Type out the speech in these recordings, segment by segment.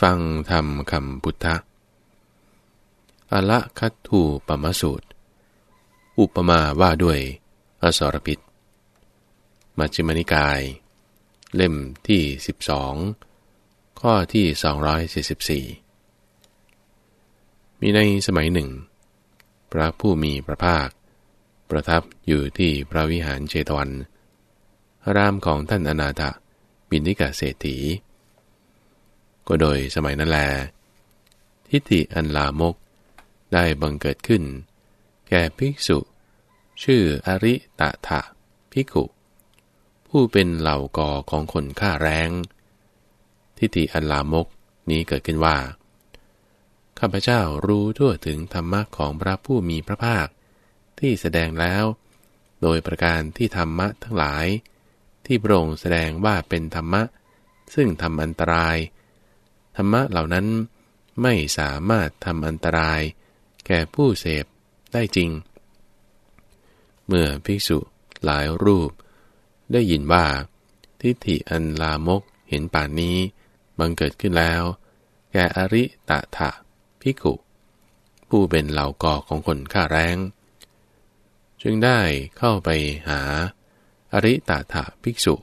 ฟังธรรมคำพุทธะอละคัตถูปมสูตร อุปมาว่าด้วย อสรพิษ มัชฌิมนิกาย เล่มที่ 12 ข้อที่ 244 มีในสมัยหนึ่ง พระผู้มีพระภาค ประทับอยู่ที่พระวิหารเจตวัน รามของท่านอนาถบินิกาเศรษฐี ก็โดยสมัยนั้นแล ทิฏฐิอันลามกได้บังเกิดขึ้น แก่ภิกษุ ชื่ออริตะทะภิกขุ ผู้เป็นเหล่ากอของคนฆ่าแรง ทิฏฐิอันลามกนี้เกิดขึ้นว่า ข้าพเจ้ารู้ทั่วถึงธรรมะของพระผู้มีพระภาคที่แสดงแล้ว โดยประการที่ธรรมะทั้งหลาย ที่พระองค์แสดงว่าเป็นธรรมะ ซึ่งทำอันตราย รรมะเหล่านั้นไม่สามารถทำอันตราย แก่ผู้เสพได้จริง เมื่อภิกษุหลายรูป ได้ยินว่า ทิฏฐิอันลามกเห็นป่านนี้ บังเกิดขึ้นแล้ว แก่อริตะถะภิกขุผู้เป็นเหล่ากอของคนฆ่าแรง จึงได้เข้าไปหา อริตะถะภิกษุ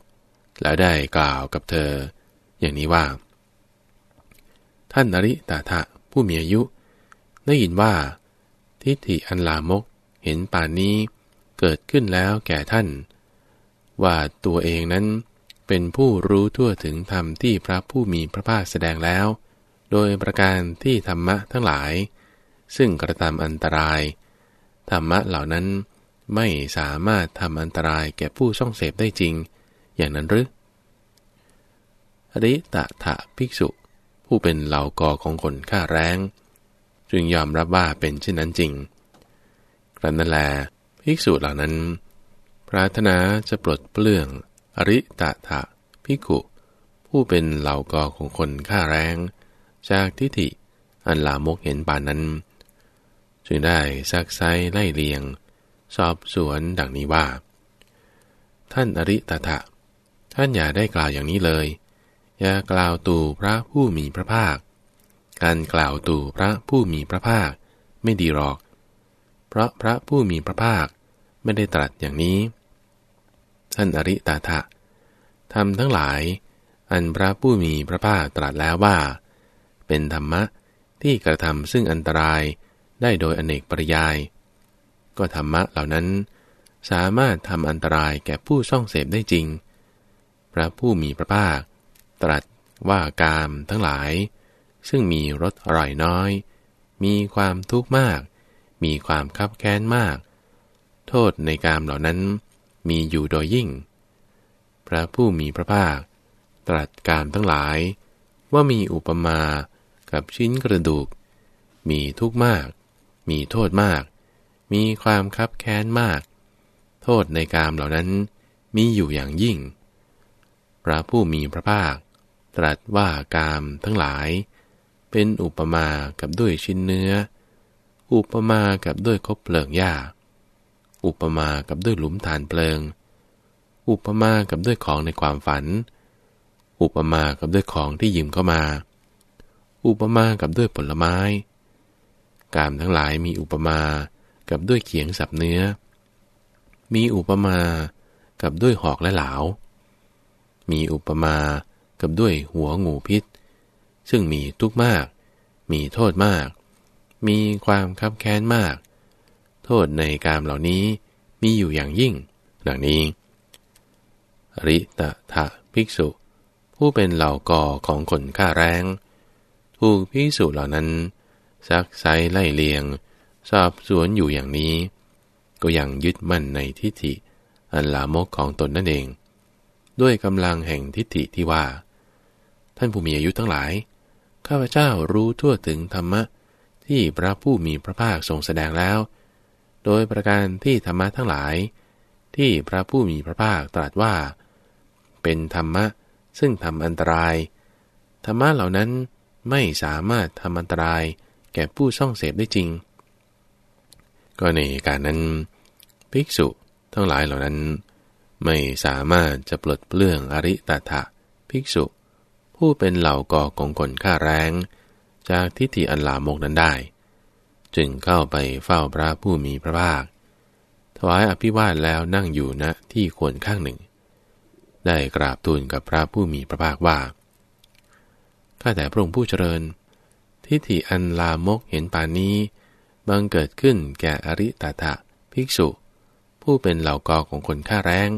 แล้วได้กล่าวกับเธอ อย่างนี้ว่า ท่านอริตะถะผู้มีอายุ ได้ยินว่า ทิฏฐิอันลามกเห็นป่านนี้เกิดขึ้นแล้วแก่ท่าน ว่าตัวเองนั้นเป็นผู้รู้ทั่วถึงธรรมที่พระผู้มีพระภาคแสดงแล้ว โดยประการที่ธรรมะทั้งหลาย ซึ่งกระทำอันตราย ธรรมะเหล่านั้นไม่สามารถทำอันตรายแก่ผู้ช่องเสพได้จริง อย่างนั้นหรืออริตะถะภิกษุ ผู้เป็นเหล่ากอของคนฆ่าแรงจึงยอมรับว่าเป็นเช่นนั้นจริงกรันนั่นแลภิกษุเหล่านั้น ปรารถนาจะปลดเปลื้อง อริตะถะภิกขุ ผู้เป็นเหล่ากอของคนฆ่าแรง จากทิฏฐิอันลามกเห็นป่านนั้น จึงได้ซักไซไล่เลียง สอบสวนดังนี้ว่า ท่านอริตะถะท่านอย่าได้กล่าวอย่างนี้เลย อย่ากล่าวตู่พระผู้มีพระภาค การกล่าวตู่พระผู้มีพระภาคไม่ดีหรอก เพราะพระผู้มีพระภาคไม่ได้ตรัสอย่างนี้ ท่านอริตาทะทำทั้งหลาย อันพระผู้มีพระภาคตรัสแล้วว่า เป็นธรรมะที่กระทำซึ่งอันตรายได้โดยอเนกปริยาย ก็ธรรมะเหล่านั้น สามารถทำอันตรายแก่ผู้ช่องเสพได้จริง พระผู้มีพระภาค ตรัสว่ากามทั้งหลาย ซึ่งมีรสอร่อยน้อย มีความทุกข์มาก มีความคับแค้นมาก โทษในกามเหล่านั้นมีอยู่โดยยิ่ง พระผู้มีพระภาค ตรัสกามทั้งหลาย ว่ามีอุปมากับชิ้นกระดูก มีทุกข์มาก มีโทษมาก มีความคับแค้นมาก โทษในกามเหล่านั้นมีอยู่อย่างยิ่ง พระผู้มีพระภาค ตรัสว่ากามทั้งหลาย เป็นอุปมากับด้วยชิ้นเนื้อ อุปมากับด้วยคบเปลืองหญ้า อุปมากับด้วยหลุมฐานเปลิง อุปมากับด้วยของในความฝัน อุปมากับด้วยของที่ยืมเข้ามา อุปมากับด้วยผลไม้ กามทั้งหลายมีอุปมากับด้วยเขียงสับเนื้อ มีอุปมากับด้วยหอกและเหลา มีอุปมา กับด้วยหัวงูพิษ ซึ่งมีทุกข์มาก มีโทษมาก มีความคับแค้นมาก โทษในการเหล่านี้มีอยู่อย่างยิ่ง ดังนี้ ริตะทะภิกษุ ผู้เป็นเหล่ากอของคนฆ่าแรงถูกภิกษุเหล่านั้น ซักไซไล่เลียง สอบสวนอยู่อย่างนี้ ก็ยังยึดมั่นในทิฏฐิอันลามกของตนนั่นเอง ด้วยกำลังแห่งทิฏฐิที่ว่า ท่านผู้มีอายุทั้งหลาย ข้าพเจ้ารู้ทั่วถึงธรรมะที่พระผู้มีพระภาคทรงแสดงแล้ว โดยประการที่ธรรมะทั้งหลาย ที่พระผู้มีพระภาคตรัสว่า เป็นธรรมะซึ่งทำอันตราย ธรรมะเหล่านั้นไม่สามารถทำอันตรายแก่ผู้ช่องเสพได้จริง ก็ในการนั้น ภิกษุทั้งหลายเหล่านั้น ไม่สามารถจะปลดเปลื้องอริตถะภิกษุ ผู้เป็นเหล่าก่อของคนฆ่าแรง จากทิฏฐิอันลามกนั้นได้ จึงเข้าไปเฝ้าพระผู้มีพระภาค ถวายอภิวาทแล้วนั่งอยู่ณที่ควรข้างหนึ่ง ได้กราบทูลกับพระผู้มีพระภาคว่าข้าแต่พระองค์ผู้เจริญ ทิฏฐิอันลามกเห็นปานนี้บังเกิดขึ้นแก่อริตถะภิกษุ ผู้เป็นเหล่ากอของคนฆ่าแรง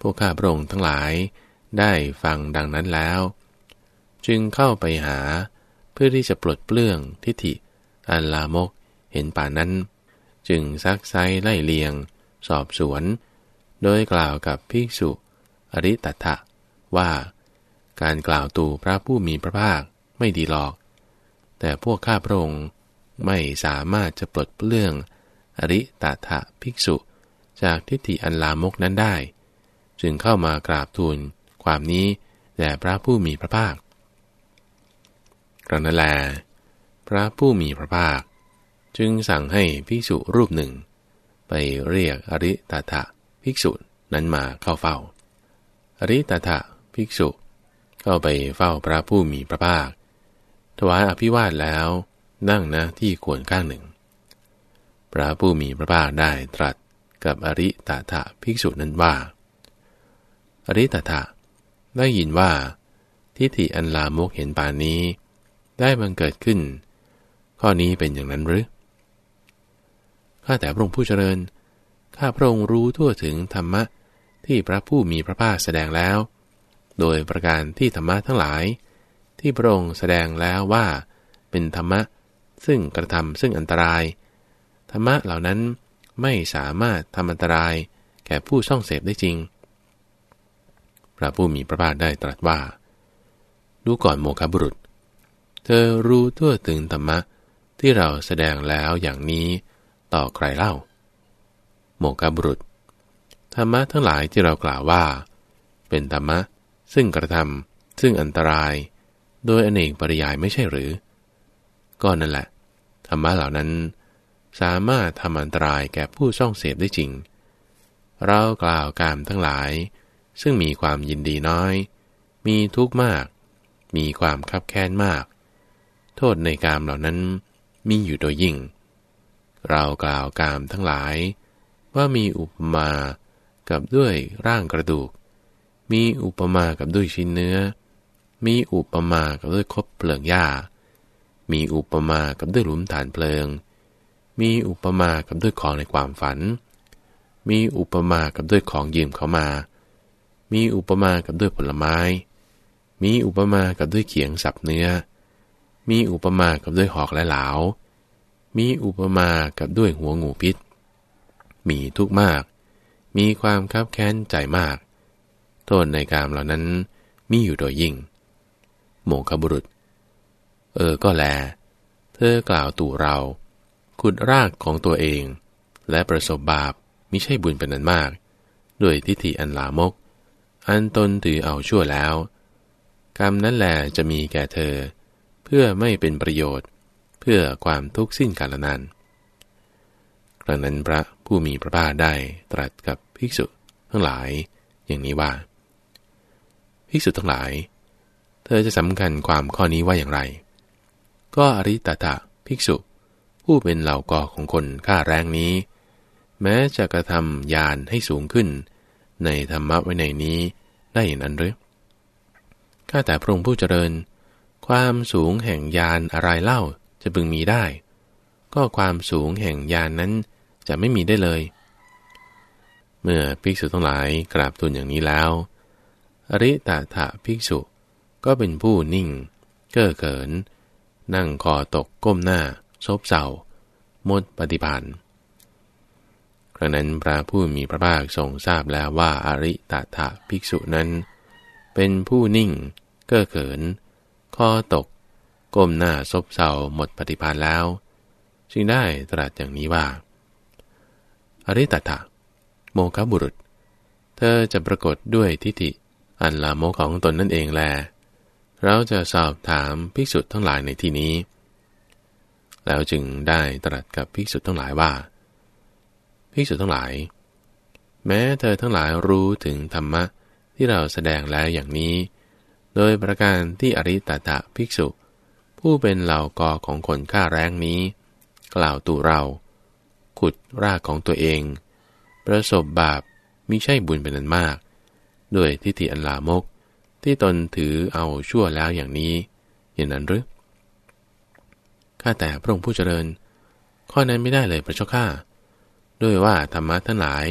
พวกข้าพระองค์ทั้งหลาย ได้ฟังดังนั้นแล้ว จึงเข้าไปหาเพื่อที่จะปลดเปลื้องทิฏฐิอันลามกเห็นป่านั้น จึงซักไซไล่เลียง สอบสวน โดยกล่าวกับภิกษุ อริตถะว่า การกล่าวตูพระผู้มีพระภาคไม่ดีหรอก แต่พวกข้าพระองค์ไม่สามารถจะปลดเปลื้อง อริตถะภิกษุ จากทิฏฐิอันลามกนั้นได้ จึงเข้ามากราบทูล ความนี้แด่พระผู้มีพระภาคครั้งนั้นแล พระผู้มีพระภาค จึงสั่งให้ภิกษุรูปหนึ่ง ไปเรียกอริตาถะภิกษุนั้นมาเข้าเฝ้า อริตาถะภิกษุเข้าไปเฝ้าพระผู้มีพระภาค ถวายอภิวาทแล้วนั่งนะที่ควรข้างหนึ่ง พระผู้มีพระภาคได้ตรัสกับอริตาถะภิกษุนั้นว่า อริตาถะ ได้ยินว่า ทิฏฐิอันลามกเห็นป่านนี้ ได้บังเกิดขึ้น ข้อนี้เป็นอย่างนั้นหรือข้าแต่พระองค์ผู้เจริญ ข้าพระองค์รู้ทั่วถึงธรรมะที่พระผู้มีพระภาคแสดงแล้ว โดยประการที่ธรรมะทั้งหลาย ที่พระองค์แสดงแล้วว่า เป็นธรรมะซึ่งกระทำซึ่งอันตราย ธรรมะเหล่านั้นไม่สามารถทำอันตรายแก่ผู้ช่องเสพได้จริง พระผู้มีพระภาคได้ตรัสว่า ดูก่อนโมคบุรุษ เธอรู้ทั่วถึงธรรมะที่เราแสดงแล้วอย่างนี้ต่อใครเล่า โมกบุรุษ ธรรมะทั้งหลายที่เรากล่าวว่า เป็นธรรมะซึ่งกระทำซึ่งอันตราย โดยอเนกปริยายไม่ใช่หรือ ก็นั่นแหละ ธรรมะเหล่านั้น สามารถทำอันตรายแก่ผู้ช่องเสพได้จริง เรากล่าวกามทั้งหลาย ซึ่งมีความยินดีน้อย มีทุกข์มาก มีความคับแค้นมาก โทษในกามเหล่านั้นมีอยู่โดยยิ่ง เรากล่าวกามทั้งหลาย ว่ามีอุปมากับด้วยร่างกระดูก มีอุปมากับด้วยชิ้นเนื้อ มีอุปมากับด้วยคบเปลือกหญ้า มีอุปมากับด้วยหลุมฐานเพลิง มีอุปมากับด้วยของในความฝัน มีอุปมากับด้วยของยืมเขามา มีอุปมากับด้วยผลไม้ มีอุปมากับด้วยเขียงสับเนื้อ มีอุปมากับด้วยหอกและเหลา มีอุปมากับด้วยหัวงูพิษ มีทุกข์มาก มีความคับแค้นใจมาก โทษในกามเหล่านั้นมีอยู่โดยยิ่ง โมคบุรุษ เออก็แล เธอกล่าวตู่เรา ขุดรากของตัวเอง และประสบบาปมิใช่บุญเป็นนันมาก ด้วยทิฏฐิอันลามก อันตนถือเอาชั่วแล้ว กรรมนั้นแหลจะมีแก่เธอ เพื่อไม่เป็นประโยชน์ เพื่อความทุกข์สิ้นกาลนานครั้งนั้นพระผู้มีพระภาคได้ตรัสกับภิกษุทั้งหลายอย่างนี้ว่า ภิกษุทั้งหลาย เธอจะสำคัญความข้อนี้ว่าอย่างไร ก็อริตตะภิกษุ ผู้เป็นเหล่ากอของคนฆ่าแรงนี้ แม้จะกระทำยานให้สูงขึ้น ในธรรมะไว้ในนี้ได้อย่างนั้นหรือข้าแต่พระองค์ผู้เจริญ ความสูงแห่งยานอะไรเล่าจะพึงมีได้ ก็ความสูงแห่งยานนั้นจะไม่มีได้เลย เมื่อภิกษุทั้งหลายกราบทูลอย่างนี้แล้วอริตาถะภิกษุก็เป็นผู้นิ่ง เก้อเขิน นั่งคอตกก้มหน้า ซบเศร้าหมดปฏิพันธ์ รั้งนั้นพระผู้มีพระภาคทรงทราบแล้วว่าอริตถะภิกษุนั้น เป็นผู้นิ่ง เก้อเขินคอตก ก้มหน้าซบเซาหมดปฏิภาณแล้ว จึงได้ตรัสอย่างนี้ว่า อริตถะโมคบุรุษ เธอจะปรากฏด้วยทิฏฐิอันลามกของตนนั่นเองแล เราจะสอบถามภิกษุทั้งหลายในที่นี้ แล้วจึงได้ตรัสกับภิกษุทั้งหลายว่า ภิกษุทั้งหลาย แม้เธอทั้งหลายรู้ถึงธรรมะที่เราแสดงแล้วอย่างนี้ โดยประการที่อริตตะภิกษุ ผู้เป็นเหล่ากอของคนฆ่าแรงนี้ กล่าวตู่เรา ขุดรากของตัวเอง ประสบบาปมิใช่บุญเป็นนันมาก ด้วยทิฏฐิอันลามกที่ตนถือเอาชั่วแล้วอย่างนี้ อย่างนั้นหรือข้าแต่พระองค์ผู้เจริญ ข้อนั้นไม่ได้เลยพระเจ้าข้า ด้วยว่าธรรมะทั้งหลาย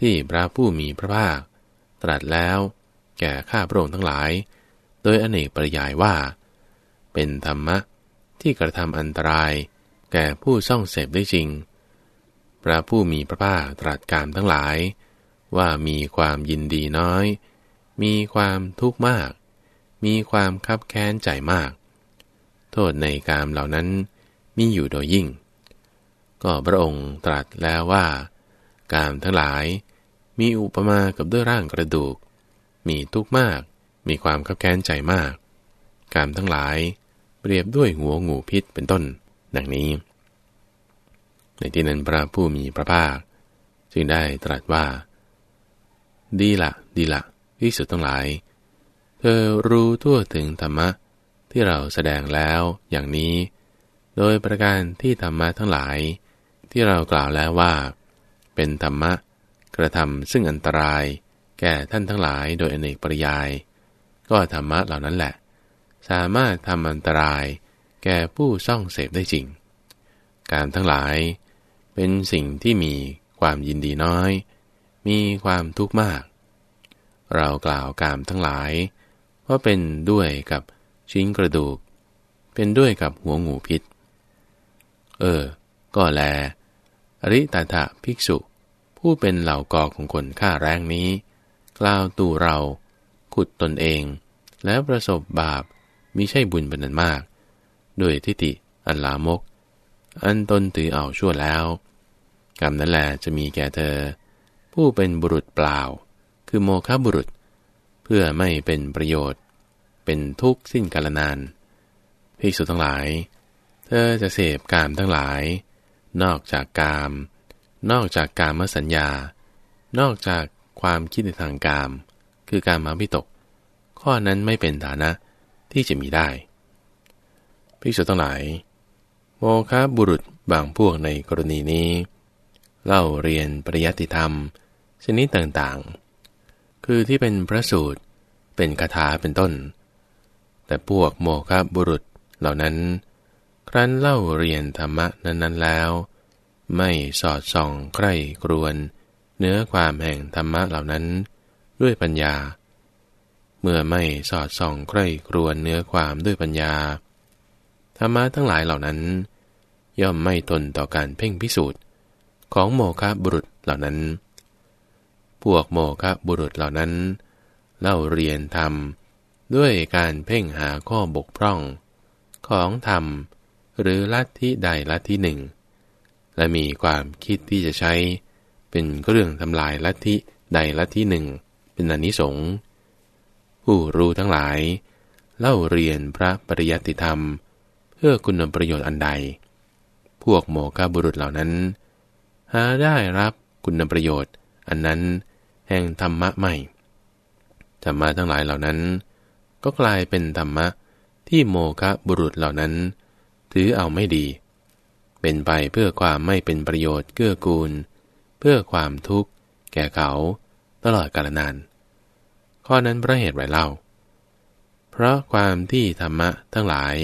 ที่พระผู้มีพระภาค ตรัสแล้วแก่ข้าพระองค์ทั้งหลาย โดยอเนกปริยายว่า เป็นธรรมะที่กระทำอันตราย แก่ผู้ซ่องเสพได้จริง พระผู้มีพระภาคตรัสการทั้งหลาย ว่ามีความยินดีน้อย มีความทุกข์มาก มีความคับแค้นใจมาก โทษในกามเหล่านั้นมีอยู่โดยยิ่ง ก็พระองค์ตรัสแล้วว่า กามทั้งหลาย มีอุปมากับด้วยร่างกระดูก มีทุกข์มาก มีความคับแค้นใจมาก กามทั้งหลาย เปรียบด้วยหัวงูพิษเป็นต้น ดังนี้ ในที่นั้นพระผู้มีพระภาค จึงได้ตรัสว่า ดีละดีละพิสุดทั้งหลาย เธอรู้ทั่วถึงธรรมะที่เราแสดงแล้วอย่างนี้ โดยประการที่ธรรมะทั้งหลาย ที่เรากล่าวแล้วว่า เป็นธรรมะกระทำซึ่งอันตราย แก่ท่านทั้งหลายโดยอเนกปริยาย ก็ธรรมะเหล่านั้นแหละ สามารถทำอันตรายแก่ผู้ซ่องเสพได้จริง การทั้งหลาย เป็นสิ่งที่มีความยินดีน้อย มีความทุกข์มาก เรากล่าวกามทั้งหลาย ว่าเป็นด้วยกับชิ้นกระดูก เป็นด้วยกับหัวงูพิษ เออ ก็แล อริตาถะภิกษุ ผู้เป็นเหล่ากอของคนฆ่าแรงนี้ กล่าวตู่เรา ขุดตนเอง แล้วประสบบาปมิใช่บุญเป็นนันมาก ด้วยทิฏฐิอันลามก อันตนถือเอาชั่วแล้ว กรรมนั้นแหละจะมีแก่เธอ ผู้เป็นบุรุษเปล่า คือโมฆะบุรุษ เพื่อไม่เป็นประโยชน์ เป็นทุกข์สิ้นกาลนานภิกษุทั้งหลาย เธอจะเสพกามทั้งหลาย นอกจากกาม นอกจากกามสัญญา นอกจากความคิดในทางกาม คือการมาพิตก ข้อนั้นไม่เป็นฐานะที่จะมีได้ภิกษุทั้งหลาย โมฆะบุรุษบางพวกในกรณีนี้ เล่าเรียนปริยัติธรรม ชนิดต่างๆ คือที่เป็นพระสูตร เป็นคาถาเป็นต้น แต่พวกโมฆะบุรุษเหล่านั้น ครั้นเล่าเรียนธรรมะนั้นๆแล้ว ไม่สอดส่องใคร่กรวนเนื้อความแห่งธรรมะเหล่านั้นด้วยปัญญา เมื่อไม่สอดส่องใคร่กรวนเนื้อความด้วยปัญญา ธรรมะทั้งหลายเหล่านั้น ย่อมไม่ทนต่อการเพ่งพิสูจน์ของโมฆะบุรุษเหล่านั้น พวกโมฆะบุรุษเหล่านั้น เล่าเรียนธรรมด้วยการเพ่งหาข้อบกพร่อง ของธรรม หรือลัทธิใดลัทธิหนึ่ง และมีความคิดที่จะใช้ เป็นเรื่องทำลายลัทธิใดลัทธิหนึ่ง เป็นอนิสงส์ผู้รู้ทั้งหลาย เล่าเรียนพระปริยัติธรรม เพื่อคุณประโยชน์อันใด พวกโมฆะบุรุษเหล่านั้น หาได้รับคุณประโยชน์ อันนั้นแห่งธรรมะใหม่ธรรมะทั้งหลายเหล่านั้น ก็กลายเป็นธรรมะที่โมคะบุรุษเหล่านั้น ถือเอาไม่ดี เป็นไปเพื่อความไม่เป็นประโยชน์เกื้อกูล เพื่อความทุกข์ แก่เขาตลอดกาลนาน ข้อนั้นเพราะเหตุไรเล่า เพราะความที่ธรรมะทั้งหลาย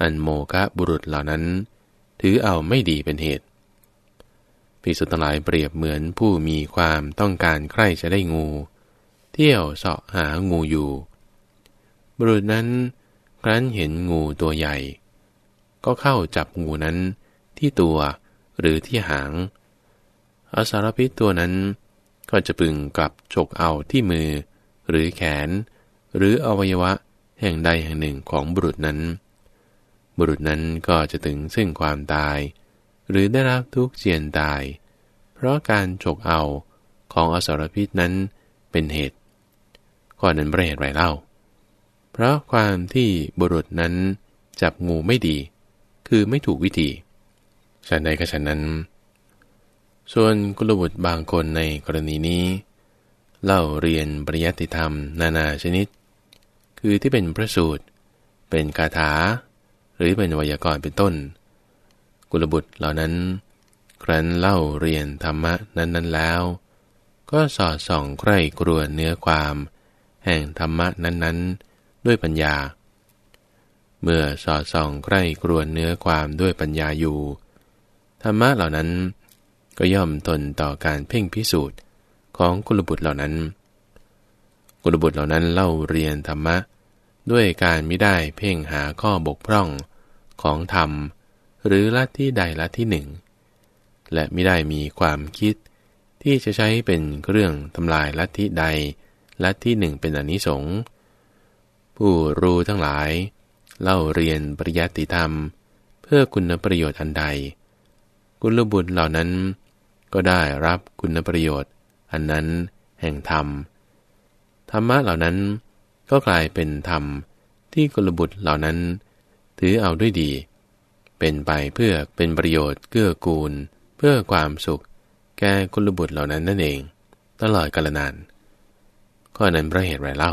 อันโมคะบุรุษเหล่านั้น ถือเอาไม่ดีเป็นเหตุภิกษุทั้งหลายเปรียบเหมือนผู้มีความต้องการใคร่จะได้งู เที่ยวเสาะหางูอยู่ บุรุษนั้นครั้นเห็นงูตัวใหญ่ ก็เข้าจับงูนั้นที่ตัวหรือที่หาง อสารพิษตัวนั้น ก็จะพึงกลับฉกเอาที่มือ หรือแขน หรืออวัยวะแห่งใดแห่งหนึ่งของบุรุษนั้น บุรุษนั้นก็จะถึงซึ่งความตาย หรือได้รับทุกข์เจียนตาย เพราะการฉกเอาของอสรพิษนั้นเป็นเหตุก่อนนั้นประเหตุไรเล่า เพราะความที่บุรุษนั้นจับงูไม่ดี คือไม่ถูกวิธีฉันใดก็ฉันนั้น ส่วนกุลบุตรบางคนในกรณีนี้ เล่าเรียนปริยัติธรรม นานาชนิด คือที่เป็นพระสูตร เป็นคาถา หรือเป็นวยากรณ์เป็นต้น กุลบุตรเหล่านั้น ครั้นเล่าเรียนธรรมะนั้น ๆแล้ว ก็สอดส่องใคร่กรวนเนื้อความ แห่งธรรมะนั้นๆ ด้วยปัญญาเเมื่อสอดส่องใคร่กรวนเนื้อความด้วยปัญญาอยู่ ธรรมะเหล่านั้น ก็ย่อมทนต่อการเพ่งพิสูจน์ของกุลบุตรเหล่านั้น กุลบุตรเหล่านั้นเล่าเรียนธรรมะ ด้วยการไม่ได้เพ่งหาข้อบกพร่องของธรรม หรือลัทธิใดลัทธิหนึ่ง และไม่ได้มีความคิดที่จะใช้เป็นเครื่องทำลายลัทธิใดลัทธิหนึ่งเป็นอนิสงส์ผู้รู้ทั้งหลาย เล่าเรียนปริยัติธรรม เพื่อคุณประโยชน์อันใด กุลบุตรเหล่านั้น ก็ได้รับคุณประโยชน์ อันนั้นแห่งธรรม ธรรมะเหล่านั้นก็กลายเป็นธรรมที่กุลบุตรเหล่านั้น ถือเอาด้วยดี เป็นไปเพื่อเป็นประโยชน์เกื้อกูล เพื่อความสุข แก่กุลบุตรเหล่านั้นนั่นเอง ตลอดกาลนานก็นั้นเพระเหตุไรเล่า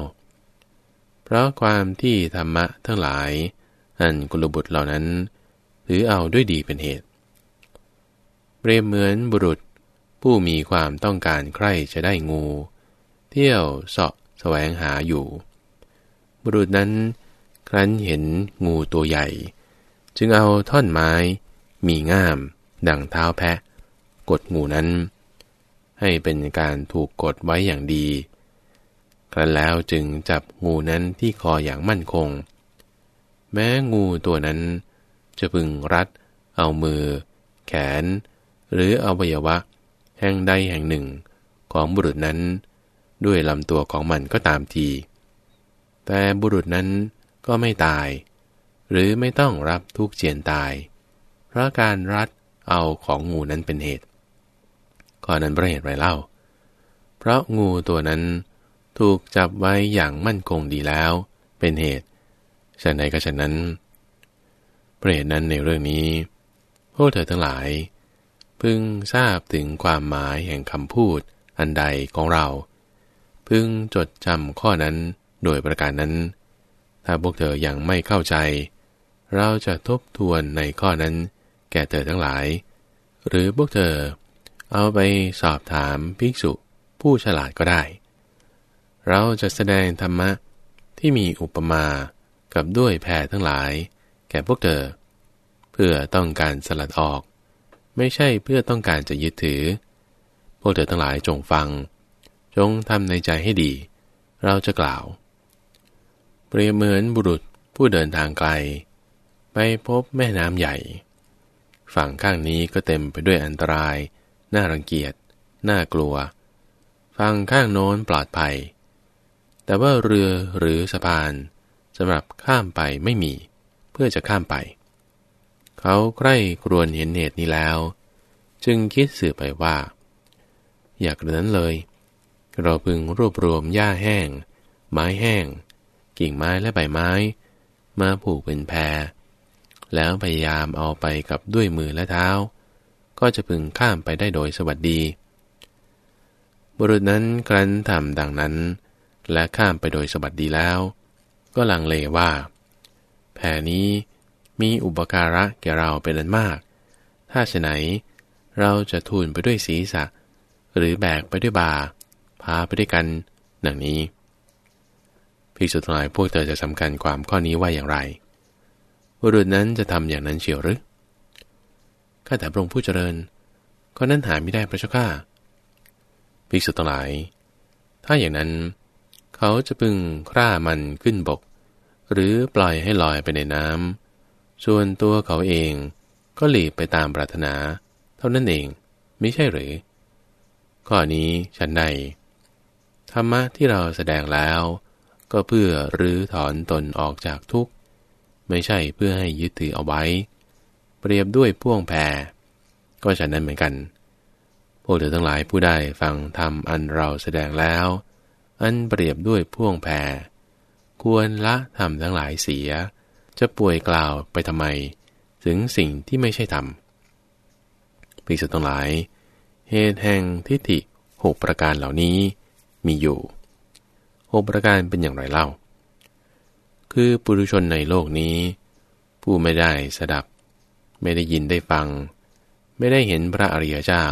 พราะความที่ธรรมะทั้งหลาย อันกุลบุตรเหล่านั้น ถือเอาด้วยดีเป็นเหตุ เปรียบเหมือนบุรุษผู้มีความต้องการใคร่จะได้งู เที่ยวเสาะแสวงหาอยู่ บุรุษนั้นครั้นเห็นงูตัวใหญ่ จึงเอาท่อนไม้มีง่าม ดังเท้าแพะ กดงูนั้น ให้เป็นการถูกกดไว้อย่างดี ครั้นแล้วจึงจับงูนั้นที่คออย่างมั่นคง แม้งูตัวนั้น จะพึงรัด เอามือ แขน หรืออวัยวะ แห่งใดแห่งหนึ่งของบุรุษนั้น ด้วยลำตัวของมันก็ตามที แต่บุรุษนั้นก็ไม่ตาย หรือไม่ต้องรับทุกเจียนตาย เพราะการรัดเอาของงูนั้นเป็นเหตุข้อนั้นประเหตุไรเล่า เพราะงูตัวนั้น ถูกจับไว้อย่างมั่นคงดีแล้ว เป็นเหตุฉะไหนก็ฉะนั้นประเหตุนั้นในเรื่องนี้พวกเธอทั้งหลาย พึงทราบถึงความหมายแห่งคำพูดอันใดของเรา พึงจดจำข้อนั้นโดยประการนั้น ถ้าพวกเธออยังไม่เข้าใจ เราจะทบทวนในข้อนั้น แก่เธอทั้งหลาย หรือพวกเธอเอาไปสอบถามภิกษุผู้ฉลาดก็ได้ เราจะแสดงธรรมะที่มีอุปมากับด้วยแพรทั้งหลาย แก่พวกเธอ เพื่อต้องการสลัดออก ไม่ใช่เพื่อต้องการจะยึดถือ พวกเธอทั้งหลายจงฟัง จงทำในใจให้ดี เราจะกล่าว เปรียบเหมือนบุรุษผู้เดินทางไกล ไปพบแม่น้ำใหญ่ ฝั่งข้างนี้ก็เต็มไปด้วยอันตราย น่ารังเกียจ น่ากลัว ฝั่งข้างโน้นปลอดภัย แต่ว่าเรือหรือสะพานสำหรับข้ามไปไม่มี เพื่อจะข้ามไป เขาใกล้ครวนเห็นเหตุนี้แล้ว จึงคิดสืบไปว่า อยากนั้นเลย เราพึงรวบรวมหญ้าแห้ง ไม้แห้ง กิ่งไม้และใบไม้ มาผูกเป็นแพร แล้วพยายามเอาไปกับด้วยมือและเท้า ก็จะพึงข้ามไปได้โดยสวัสดี บุรุษนั้นครั้นทำดังนั้น และข้ามไปโดยสวัสดีแล้ว ก็ลังเลว่าแพรนี้มีอุปการะแก่เราเป็นอันมาก ถ้าฉไหน เราจะทูลไปด้วยศีรษะ หรือแบกไปด้วยบาพาไปด้วยกัน ดังนี้พิสุทธิ์หลายพวกเธอจะสำคัญความข้อนี้ว่าอย่างไรบุรุษนั้นจะทำอย่างนั้นเฉียวหรือข้าแต่พระองค์ผู้เจริญ ก็นั้นหาไม่ได้พระเจ้าข้าภิกษุทั้งหลาย ถ้าอย่างนั้น เขาจะพึงคร่ามันขึ้นบก หรือปล่อยให้ลอยไปในน้ำส่วนตัวเขาเองก็หลีกไปตามปรารถนา เท่านั้นเองไม่ใช่หรือ ข้อนี้ฉันใดธรรมะที่เราแสดงแล้ว ก็เพื่อรื้อถอนตนออกจากทุกข์ ไม่ใช่เพื่อให้ยึดถือเอาไว้ เปรียบด้วยพ่วงแพรก็ฉะนั้นเหมือนกันพวกเธอทั้งหลายผู้ใดฟังธรรมอันเราแสดงแล้ว อันเปรียบด้วยพ่วงแพรควรละธรรมทั้งหลายเสีย จะป่วยกล่าวไปทำไม ถึงสิ่งที่ไม่ใช่ธรรมภิกษุทั้งหลาย เหตุแห่งทิฏฐิหกประการเหล่านี้มีอยู่หกประการเป็นอย่างไรเล่า คือปุถุชนในโลกนี้ ผู้ไม่ได้สดับ ไม่ได้ยินได้ฟัง ไม่ได้เห็นพระอริยเจ้า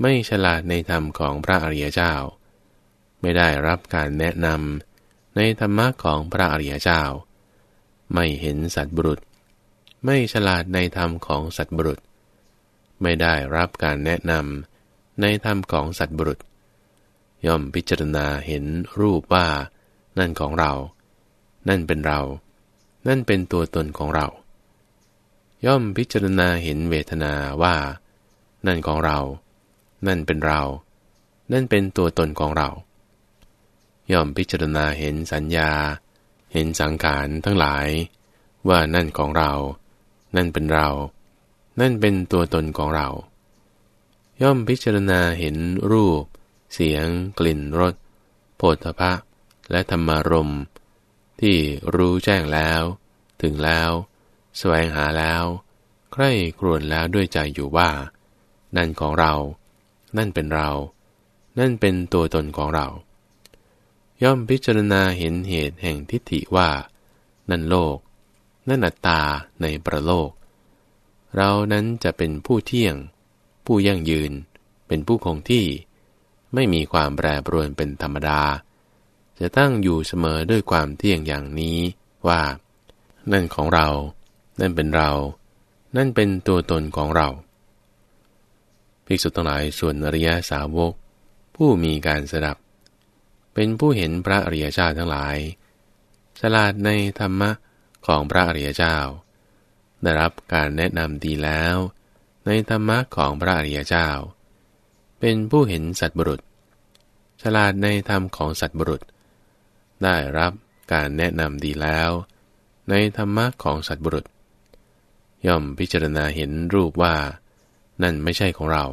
ไม่ฉลาดในธรรมของพระอริยเจ้า ไม่ได้รับการแนะนำในธรรมะของพระอริยเจ้า ไม่เห็นสัตบุรุษ ไม่ฉลาดในธรรมของสัตบุรุษ ไม่ได้รับการแนะนำในธรรมของสัตบุรุษ ย่อมพิจารณาเห็นรูปว่า นั่นของเรา นั่นเป็นเรา นั่นเป็นตัวตนของเรา ย่อมพิจารณาเห็นเวทนาว่า นั่นของเรา นั่นเป็นเรา นั่นเป็นตัวตนของเรา ย่อมพิจารณาเห็นสัญญา เห็นสังขารทั้งหลาย ว่านั่นของเรา นั่นเป็นเรา นั่นเป็นตัวตนของเรา ย่อมพิจารณาเห็นรูป เสียง กลิ่นรสโผฏฐะและธรรมารมที่รู้แจ้งแล้ว ถึงแล้วแสวงหาแล้วใคร่ครวญแล้วด้วยใจอยู่ว่า นั่นของเรา นั่นเป็นเรา นั่นเป็นตัวตนของเรา ย่อมพิจารณาเห็นเหตุแห่งทิฏฐิว่า นั่นโลก นั่นอัตตาในประโลก เรานั้นจะเป็นผู้เที่ยง ผู้ยั่งยืน เป็นผู้คงที่ ไม่มีความแปรปรวนเป็นธรรมดา จะตั้งอยู่เสมอด้วยความเที่ยงอย่างนี้ว่า นั่นของเรา นั่นเป็นเรา นั่นเป็นตัวตนของเราภิกษุทั้งหลายส่วนอริยสาวก ผู้มีการสดับ เป็นผู้เห็นพระอริยเจ้าทั้งหลาย ฉลาดในธรรมะของพระอริยเจ้า ได้รับการแนะนำดีแล้ว ในธรรมะของพระอริยเจ้า เป็นผู้เห็นสัตบุรุษ ฉลาดในธรรมของสัตบุรุษ ได้รับการแนะนำดีแล้ว ในธรรมะของสัตบุรุษ ย่อมพิจารณาเห็นรูปว่า นั่นไม่ใช่ของเรา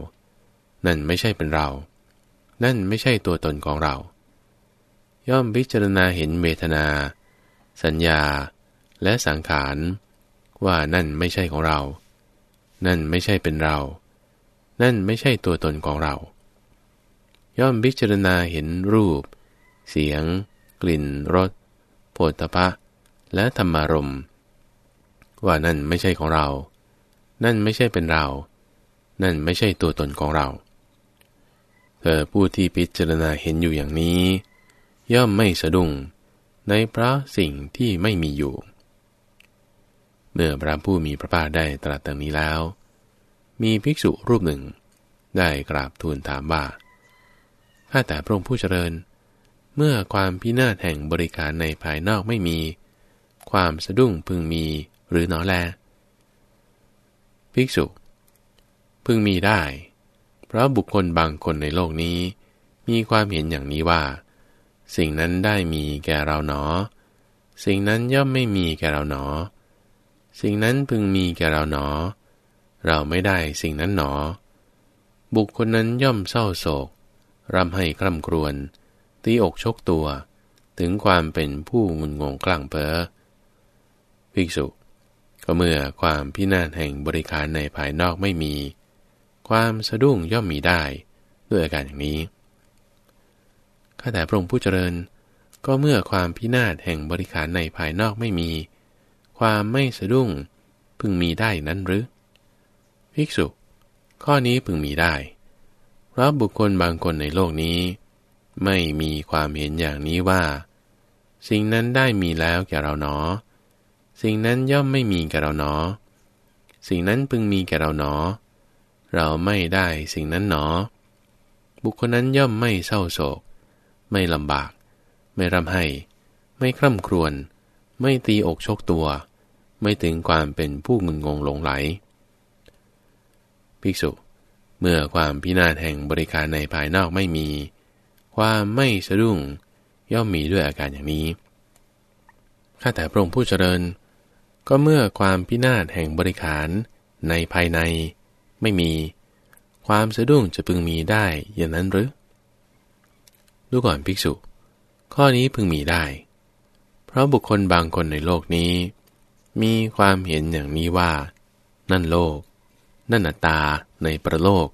นั่นไม่ใช่เป็นเรา นั่นไม่ใช่ตัวตนของเรา ย่อมพิจารณาเห็นเวทนา สัญญา และสังขารว่านั่นไม่ใช่ของเรา นั่นไม่ใช่เป็นเรา นั่นไม่ใช่ตัวตนของเรา ย่อมพิจารณาเห็นรูป เสียง กลิ่น รสโผฏฐะและธรรมารมว่านั่นไม่ใช่ของเรา นั่นไม่ใช่เป็นเรา นั่นไม่ใช่ตัวตนของเรา เธอผู้ที่พิจารณาเห็นอยู่อย่างนี้ ย่อมไม่สะดุ้งในพระสิ่งที่ไม่มีอยู่ เมื่อพระผู้มีพระภาคได้ตรัสดังนี้แล้ว มีภิกษุรูปหนึ่ง ได้กราบทูลถามว่าข้าแต่พระองค์ผู้เจริญ เมื่อความพินาศแห่งบริการในภายนอกไม่มี ความสะดุ้งพึงมีหรือหนอแล ภิกษุ พึงมีได้ เพราะบุคคลบางคนในโลกนี้ มีความเห็นอย่างนี้ว่า สิ่งนั้นได้มีแก่เราหนอ สิ่งนั้นย่อมไม่มีแก่เราหนอ สิ่งนั้นพึงมีแก่เราหนอ เราไม่ได้สิ่งนั้นหนอ บุคคลนั้นย่อมเศร้าโศกรำให้คร่ำครวญตีอกชกตัว ถึงความเป็นผู้งุนงงกลางเพ้อภิกษุ ก็เมื่อความพินาศแห่งบริการในภายนอกไม่มี ความสะดุ้งย่อมมีได้ ด้วยอาการอย่างนี้ ข้าแต่พระองค์ผู้เจริญ ก็เมื่อความพินาศแห่งบริการในภายนอกไม่มี ความไม่สะดุ้งพึงมีได้นั้นหรือภิกษุ ข้อนี้พึงมีได้ เพราะบุคคลบางคนในโลกนี้ ไม่มีความเห็นอย่างนี้ว่า สิ่งนั้นได้มีแล้วแก่เราหนอ สิ่งนั้นย่อมไม่มีแก่เราหนอ สิ่งนั้นพึงมีแก่เราหนอ เราไม่ได้สิ่งนั้นหนอ บุคคลนั้นย่อมไม่เศร้าโศก ไม่ลำบาก ไม่ร่ำให้ ไม่คร่ำครวญ ไม่ตีอกชกตัว ไม่ถึงความเป็นผู้งุนงงหลงไหล ภิกษุ เมื่อความพินาศแห่งบริการในภายนอกไม่มี ความไม่สะดุ้งย่อมมีด้วยอาการอย่างนี้ ข้าแต่พระองค์ผู้เจริญ ก็เมื่อความพินาศแห่งบริขารในภายในไม่มี ความสะดุ้งจะพึงมีได้อย่างนั้นหรือ ดูก่อนภิกษุ ข้อนี้พึงมีได้ เพราะบุคคลบางคนในโลกนี้ มีความเห็นอย่างนี้ว่า นั่นโลก นั่นอัตตาในประโลก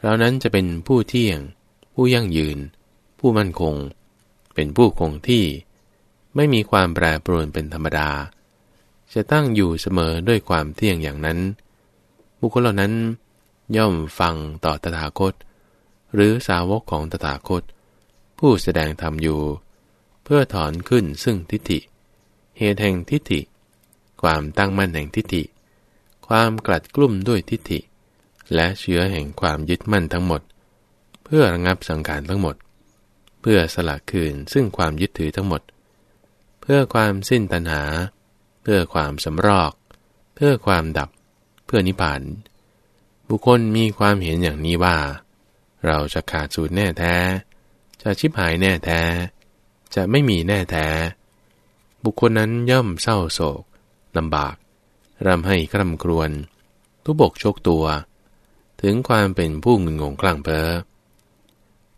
เรานั้นจะเป็นผู้เที่ยง ผู้ยั่งยืน ผู้มั่นคง เป็นผู้คงที่ ไม่มีความแปรปรวนเป็นธรรมดา จะตั้งอยู่เสมอด้วยความเที่ยงอย่างนั้น บุคคลเหล่านั้นย่อมฟังต่อตถาคต หรือสาวกของตถาคต ผู้แสดงธรรมอยู่ เพื่อถอนขึ้นซึ่งทิฏฐิ เหตุแห่งทิฏฐิ ความตั้งมั่นแห่งทิฏฐิ ความกลัดกลุ่มด้วยทิฏฐิ และเชื้อแห่งความยึดมั่นทั้งหมด เพื่อระงับสังขารทั้งหมด เพื่อสละคืนซึ่งความยึดถือทั้งหมด เพื่อความสิ้นตัณหา เพื่อความสำรอก เพื่อความดับ เพื่อนิพพานบุคคลมีความเห็นอย่างนี้ว่า เราจะขาดสูญแน่แท้ จะชิบหายแน่แท้ จะไม่มีแน่แท้ บุคคลนั้นย่อมเศร้าโศกลำบากรำให้คร่ำครวญทุบกชกตัว ถึงความเป็นผู้งุนงงคลั่งเพ้อ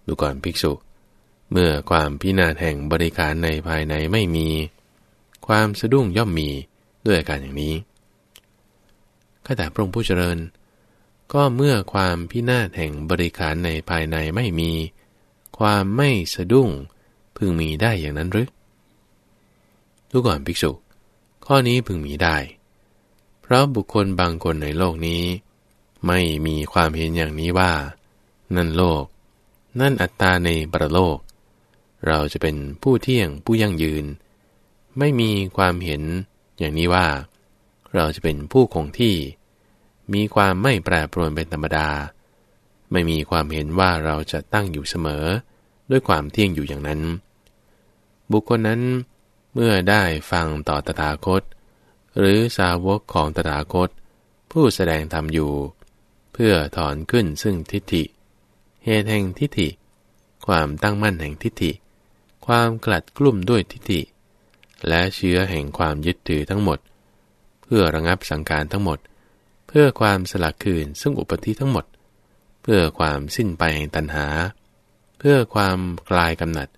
ดูก่อนภิกษุ เมื่อความพินาศแห่งบริการในภายในไม่มี ความสะดุ้งย่อมมีด้วยอาการอย่างนี้ข้าแต่พระองค์ผู้เจริญ ก็เมื่อความพินาศแห่งบริการในภายในไม่มี ความไม่สะดุ้งพึงมีได้อย่างนั้นหรือดูก่อนภิกษุ ข้อนี้พึงมีได้ เพราะบุคคลบางคนในโลกนี้ ไม่มีความเห็นอย่างนี้ว่า นั่นโลก นั่นอัตตาในบระโลก เราจะเป็นผู้เที่ยงผู้ยั่งยืน ไม่มีความเห็นอย่างนี้ว่า เราจะเป็นผู้คงที่ มีความไม่แปรปรวนเป็นธรรมดา ไม่มีความเห็นว่าเราจะตั้งอยู่เสมอ ด้วยความเที่ยงอยู่อย่างนั้น บุคคลนั้นเมื่อได้ฟังต่อตถาคต หรือสาวกของตถาคต ผู้แสดงธรรมอยู่ เพื่อถอนขึ้นซึ่งทิฏฐิ เหตุแห่งทิฏฐิ ความตั้งมั่นแห่งทิฏฐิ ความกลัดกลุ่มด้วยทิฏฐิ และเชื้อแห่งความยึดถือทั้งหมด เพื่อระงับสังการทั้งหมด เพื่อความสลักคืนซึ่งอุปธิทั้งหมด เพื่อความสิ้นไปแห่งตัณหา เพื่อความคลายกำหนัด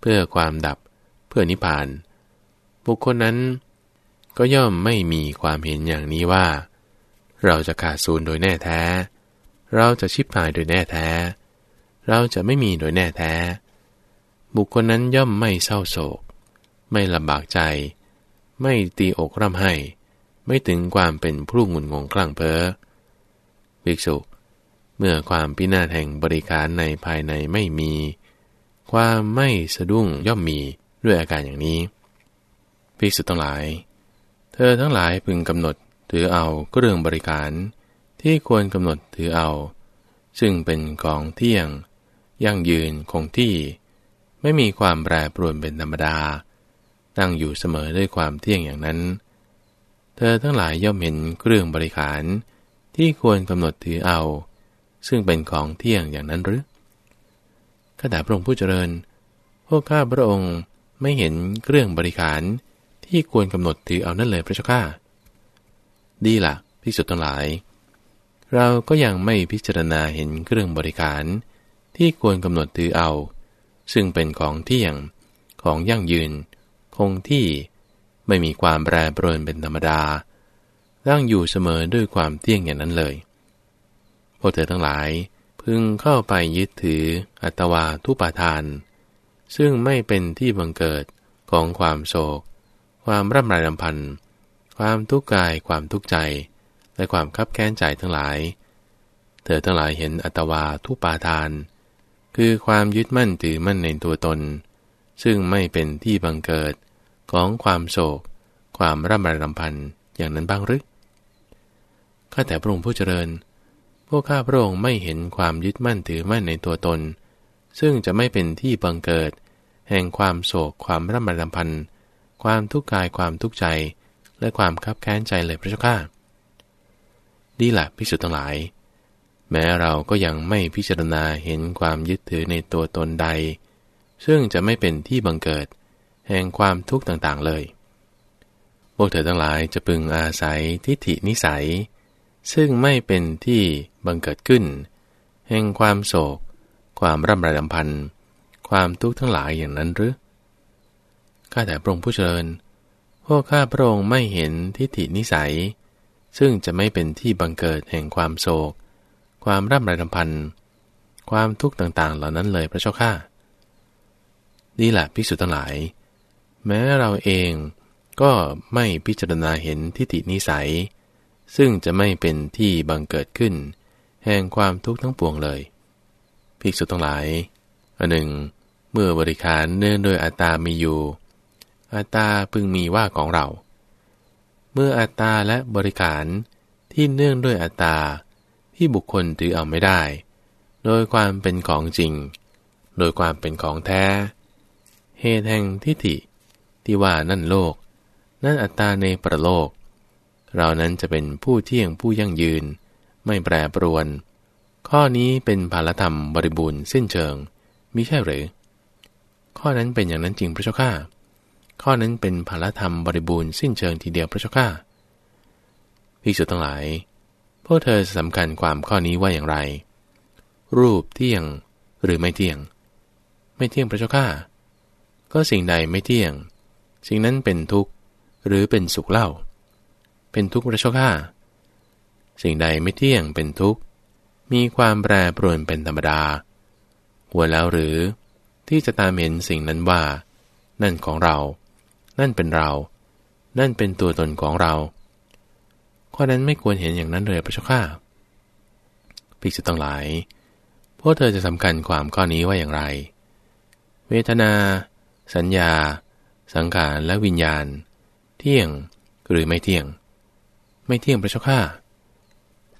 เพื่อความดับ เพื่อนิพพาน บุคคลนั้น ก็ย่อมไม่มีความเห็นอย่างนี้ว่า เราจะขาดศูนย์โดยแน่แท้ เราจะชิบหายโดยแน่แท้ เราจะไม่มีโดยแน่แท้ บุคคลนั้นย่อมไม่เศร้าโศก ไม่ลำบากใจ ไม่ตีอกร่ำไห้ ไม่ถึงความเป็นผู้งุนงงกลางเพ้อภิกษุเเมื่อความพินาศแห่งบริการในภายในไม่มี ความไม่สะดุ้งย่อมมีด้วยอาการอย่างนี้ภิกษุทั้งหลาย เธอทั้งหลายพึงกำหนดถือเอาเครื่องบริการที่ควรกำหนดถือเอา ซึ่งเป็นของเที่ยง ยั่งยืนคงที่ ไม่มีความแปรปรวนเป็นธรรมดา ตั้งอยู่เสมอด้วยความเที่ยงอย่างนั้น เธอทั้งหลายย่อมเห็นเครื่องบริการที่ควรกำหนดถือเอา ซึ่งเป็นของเที่ยงอย่างนั้นหรือข้าแต่พระองค์ผู้เจริญ พวกข้าพระองค์ไม่เห็นเครื่องบริการที่ควรกำหนดถือเอานั่นเลยพระเจ้าข้า ดีละพิสุทธ์ทั้งหลาย เราก็ยังไม่พิจารณาเห็นเครื่องบริการ ที่ควรกำหนดถือเอา ซึ่งเป็นของเที่ยง ของยั่งยืน คงที่ไม่มีความแปรปรวนเป็นธรรมดาตั้งอยู่เสมอด้วยความเที่ยงอย่างนั้นเลย วกเธอทั้งหลาย พึงเข้าไปยึดถืออัตวาทุปาทาน ซึ่งไม่เป็นที่บังเกิดของความโศก ความร่ำไรรำพันธ์ความทุกข์กายความทุกข์ใจ และความคับแค้นใจทั้งหลาย เธอทั้งหลายเห็นอัตวาทุปาทาน คือความยึดมั่นถือมั่นในตัวตน ซึ่งไม่เป็นที่บังเกิดของความโศก ความร่ำไรรำพันธ์อย่างนั้นบ้างหรือข้าแต่พระองค์ผู้เจริญ วกข้าพระองค์ไม่เห็นความยึดมั่นถือมั่นในตัวตน ซึ่งจะไม่เป็นที่บังเกิด แห่งความโศกความร่ำรรำพัน ความทุกข์กายความทุกข์ใจ และความคับแค้นใจเลยพระเจ้าข้าดีละพิสุทธ์ทั้งหลาย แม้เราก็ยังไม่พิจารณาเห็นความยึดถือในตัวตนใด ซึ่งจะไม่เป็นที่บังเกิด แห่งความทุกข์ต่างๆเลยพวกเธอทั้งหลายจะพึงอาศัยทิฏฐินิสัย ซึ่งไม่เป็นที่บังเกิดขึ้น แห่งความโศก ความร่ำไรลำพันธ์ความทุกข์ทั้งหลายอย่างนั้นหรือข้าแต่พระองค์ผู้เจริญพวกข้าพระองค์ไม่เห็นทิฏฐินิสัย ซึ่งจะไม่เป็นที่บังเกิดแห่งความโศก ความร่ำไรลำพันธ์ความทุกข์ต่างๆ เหล่านั้นเลยพระเจ้าข้านี่แหละภิกษุทั้งหลาย แม้เราเองก็ไม่พิจารณาเห็นทิฏฐินิสัย ซึ่งจะไม่เป็นที่บังเกิดขึ้น แห่งความทุกข์ทั้งปวงเลย ภิกษุทั้งหลายอันหนึ่ง เมื่อบริการเนื่องโดยอัตตามีอยู่ อัตตาพึงมีว่าของเรา เมื่ออัตตาและบริการที่เนื่องด้วยอัตตาที่บุคคลถือเอาไม่ได้ โดยความเป็นของจริง โดยความเป็นของแท้ เหตุแห่งทิฏฐิที่ว่านั่นโลก นั่นอัตตาในประโลก เรานั้นจะเป็นผู้เที่ยงผู้ยั่งยืน ไม่แปรปรวน ข้อนี้เป็นภารธรรมบริบูรณ์สิ้นเชิงมิใช่หรือ ข้อนั้นเป็นอย่างนั้นจริงพระเจ้าข้าข้อนั้นเป็นภารธรรมบริบูรณ์สิ้นเชิงทีเดียวพระเจ้าข้าภิกษุทั้งหลาย พวกเธอสำคัญความข้อนี้ว่าอย่างไร รูปเที่ยงหรือไม่เที่ยง ไม่เที่ยงพระเจ้าข้าก็สิ่งใดไม่เที่ยง สิ่งนั้นเป็นทุกข์หรือเป็นสุขเล่า เป็นทุกข์พระเจ้าข้าสิ่งใดไม่เที่ยงเป็นทุกข์ มีความแปรปรวนเป็นธรรมดาหัวแล้วหรือที่จะตามเห็นสิ่งนั้นว่า นั่นของเรา นั่นเป็นเรา นั่นเป็นตัวตนของเรา ข้อนั้นไม่ควรเห็นอย่างนั้นเลยพระเจ้าข้าภิกษุทั้งหลาย พวกเธอจะสำคัญความข้อนี้ว่าอย่างไร เวทนา สัญญา สังขารและวิญญาณ เที่ยงหรือไม่เที่ยง ไม่เที่ยงพระเจ้าข้า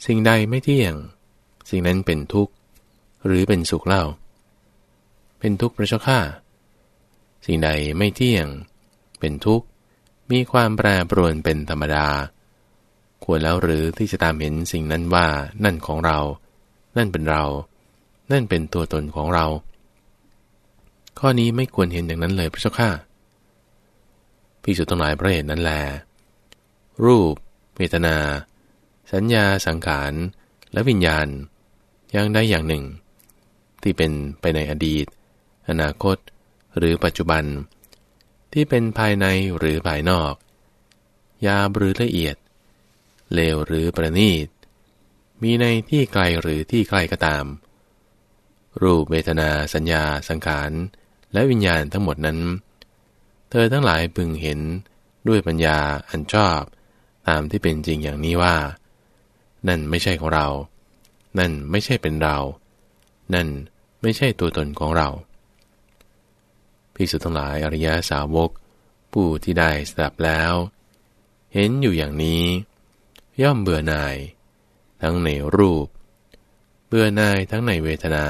สิ่งใดไม่เที่ยง สิ่งนั้นเป็นทุกข์หรือเป็นสุขเล่า เป็นทุกข์พระเจ้าข้าสิ่งใดไม่เที่ยง เป็นทุกข์มีความแปรปรวนเป็นธรรมดา ควรแล้วหรือที่จะตามเห็นสิ่งนั้นว่านั่นของเรา นั่นเป็นเรา นั่นเป็นตัวตนของเรา ข้อนี้ไม่ควรเห็นอย่างนั้นเลยพระเจ้าข้าพิสุทั้งหลายพระเหตุนั้นแล รูป เวทนา สัญญาสังขาร และวิญญาณ อย่างใดอย่างหนึ่ง ที่เป็นไปในอดีต อนาคต หรือปัจจุบัน ที่เป็นภายในหรือภายนอกยาหรือละเอียด เลวหรือประณีต มีในที่ไกลหรือที่ใกล้ก็ตาม รูปเวทนาสัญญาสังขารและวิญญาณทั้งหมดนั้น เธอทั้งหลายพึงเห็นด้วยปัญญาอันชอบ ตามที่เป็นจริงอย่างนี้ว่า นั่นไม่ใช่ของเรา นั่นไม่ใช่เป็นเรา นั่นไม่ใช่ตัวตนของเราภิกษุทั้งหลายอริยสาวก ผู้ที่ได้สดับแล้ว เห็นอยู่อย่างนี้ ย่อมเบื่อหน่าย ทั้งในรูป เบื่อหน่ายทั้งในเวทนา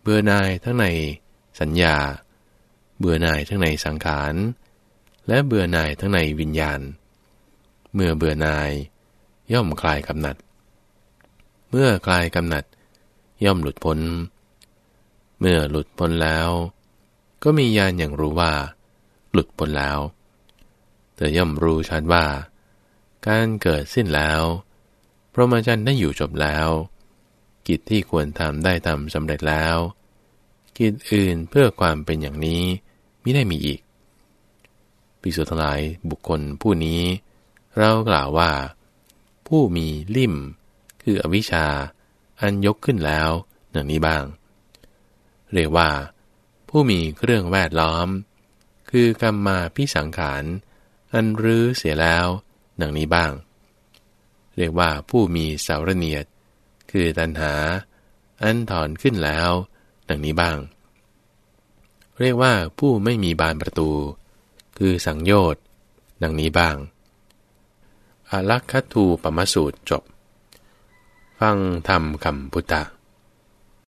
เบื่อหน่ายทั้งในสัญญา เบื่อหน่ายทั้งในสังขาร และเบื่อหน่ายทั้งในวิญญาณ เมื่อเบื่อนาย ย่อมคลายกำหนัด เมื่อคลายกำหนัด ย่อมหลุดพ้น เมื่อหลุดพ้นแล้ว ก็มีญาณอย่างรู้ว่า หลุดพ้นแล้วแต่ย่อมรู้ชัดว่า การเกิดสิ้นแล้วพระมจรรย์ได้อยู่จบแล้ว กิจที่ควรทำได้ทำสำเร็จแล้ว กิจอื่นเพื่อความเป็นอย่างนี้ไม่ได้มีอีก ปิสุทั้งหลายบุคคลผู้นี้ เรากล่าวว่า ผู้มีลิ่ม คืออวิชชา อันยกขึ้นแล้วหนึ่งนี้บ้าง เรียกว่า ผู้มีเครื่องแวดล้อม คือกรรมมาพิสังขาร อันรื้อเสียแล้วหนังนี้บ้าง เรียกว่าผู้มีเสาระเนียด คือตัณหา อันถอนขึ้นแล้วดังนี้บ้าง เรียกว่าผู้ไม่มีบานประตู คือสังโยชน์ดังนี้บ้าง อาลักขทูปมสูตรจบ ฟังธรรมคำพุทธ